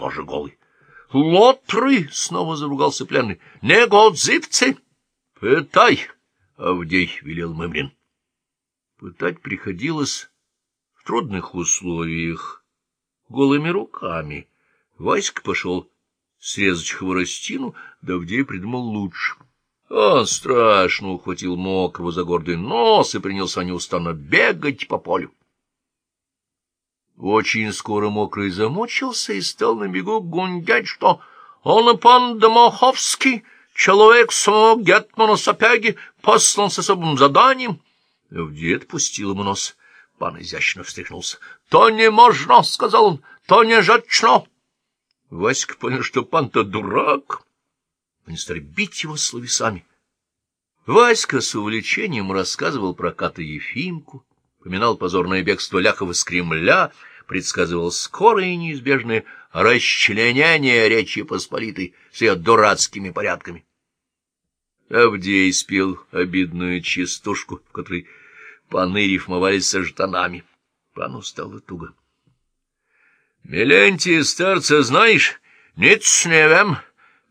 тоже голый. — Лотры! — снова заругался пленный. — Негодзивцы! — Пытай! — Авдей велел Мымрин. Пытать приходилось в трудных условиях, голыми руками. Васька пошел срезать хворостину, да Авдей придумал лучше. Он страшно ухватил мокрого за гордый нос и принялся неустанно бегать по полю. Очень скоро мокрый замучился и стал на бегу гундять, что он и пан Домоховский, человек самого гетмана Сапяги, послан с особым заданием. Авдей отпустил ему нос. Пан изящно встряхнулся. — То не можно, — сказал он, — то не жачно. Васька понял, что пан-то дурак. Они стали бить его словесами. Васька с увлечением рассказывал про Ката Ефимку, поминал позорное бегство Ляхова с Кремля, предсказывал скорое и неизбежное расчленение Речи Посполитой с ее дурацкими порядками. Авдей спел обидную частушку, в которой паны рифмовались со жданами. Пану стало туго. — Мелентий, старца, знаешь, ниц не вем,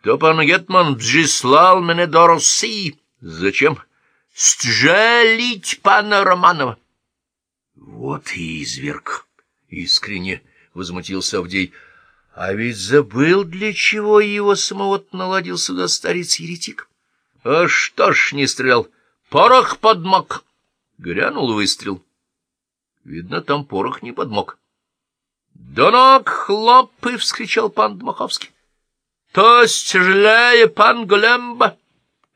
то пан Гетман Джислал мене до России. Зачем? — Стжалить пана Романова. — Вот и изверг! — искренне возмутился Авдей. — А ведь забыл, для чего его самого наладил сюда старец-еретик. — А что ж не стрелял? Порох подмок! Грянул выстрел. Видно, там порох не подмок. — Да ног хлопы! — вскричал пан Дмаховский. — То стяжеляя пан Големба!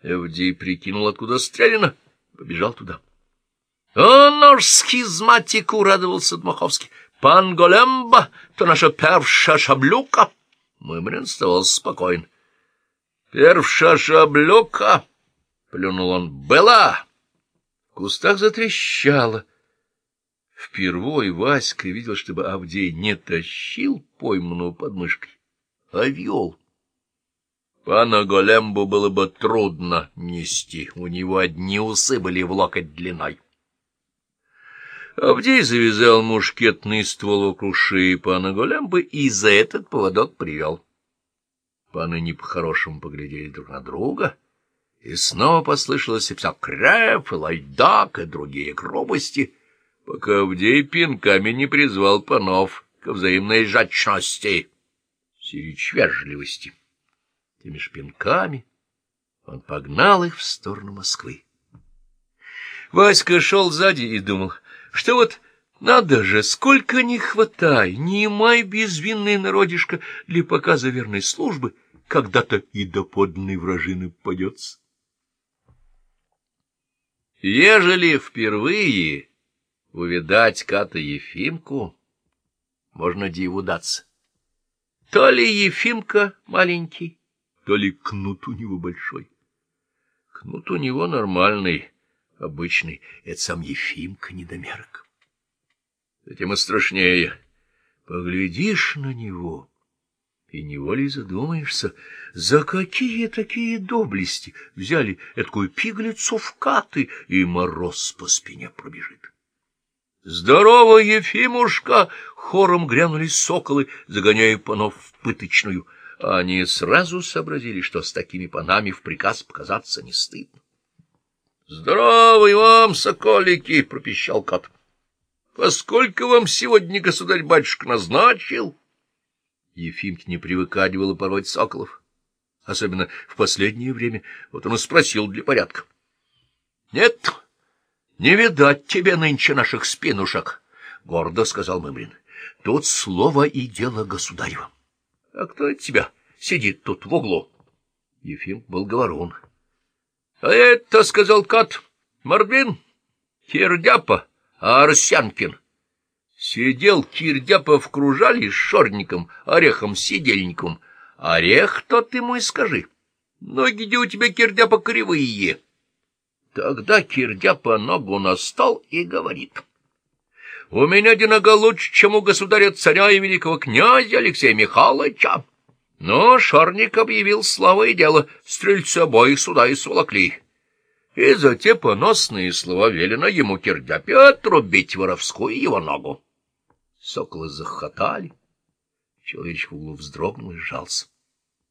Авдей прикинул, откуда стрелено, побежал туда. — О, нож схизматику! — радовался Дмаховский. Пан Големба, то наша перша шаблюка. Мымрин оставался спокоен. Перша шаблюка, плюнул он, была. В кустах затрещало. Впервой Васька видел, чтобы Авдей не тащил пойманного подмышкой, а вел. Пана Голембу было бы трудно нести, у него одни усы были в локоть длиной. Авдей завязал мушкетный ствол вокруг шеи пана Голямбы и за этот поводок привел. Паны не по-хорошему поглядели друг на друга, и снова послышалось вся крев, и лайдак, и другие грубости, пока Авдей пинками не призвал панов к взаимной жачности, сирич вежливости. Теми пинками он погнал их в сторону Москвы. Васька шел сзади и думал — что вот надо же, сколько не хватай, не май безвинный народишко для показа верной службы, когда-то и до подлинной вражины падется. Ежели впервые увидать Ката Ефимку, можно диву даться. То ли Ефимка маленький, то ли кнут у него большой. Кнут у него нормальный, обычный, это сам Ефимка недомерок. Затем и страшнее. Поглядишь на него, и неволей задумаешься, за какие такие доблести взяли эткую пиглицу в каты, и мороз по спине пробежит. «Здорово, Ефимушка!» — хором грянули соколы, загоняя панов в пыточную. Они сразу сообразили, что с такими панами в приказ показаться не стыдно. — Здравый вам, соколики! — пропищал кот. — Поскольку вам сегодня государь-батюшка назначил? Ефимке не привыкать было пороть соколов, особенно в последнее время. Вот он и спросил для порядка. — Нет, не видать тебе нынче наших спинушек, — гордо сказал Мымрин. — Тут слово и дело государева. — А кто это тебя сидит тут в углу? Ефим был говорун. — это, — сказал кот, — Мордвин, Кирдяпа, Арсянкин. Сидел Кирдяпа в кружале с шорником, орехом, сидельником. Орех тот ты мой скажи. Ноги где у тебя, Кирдяпа, кривые. Тогда Кирдяпа ногу настал и говорит. У меня нога лучше, чем у государя-царя и великого князя Алексея Михайловича. Но Шарник объявил слава и дело, стрельца обоих сюда и сволокли. И за те поносные слова велено ему кирдяпе отрубить воровскую его ногу. Соколы захотали. Человечек в углу вздрогнул и сжался.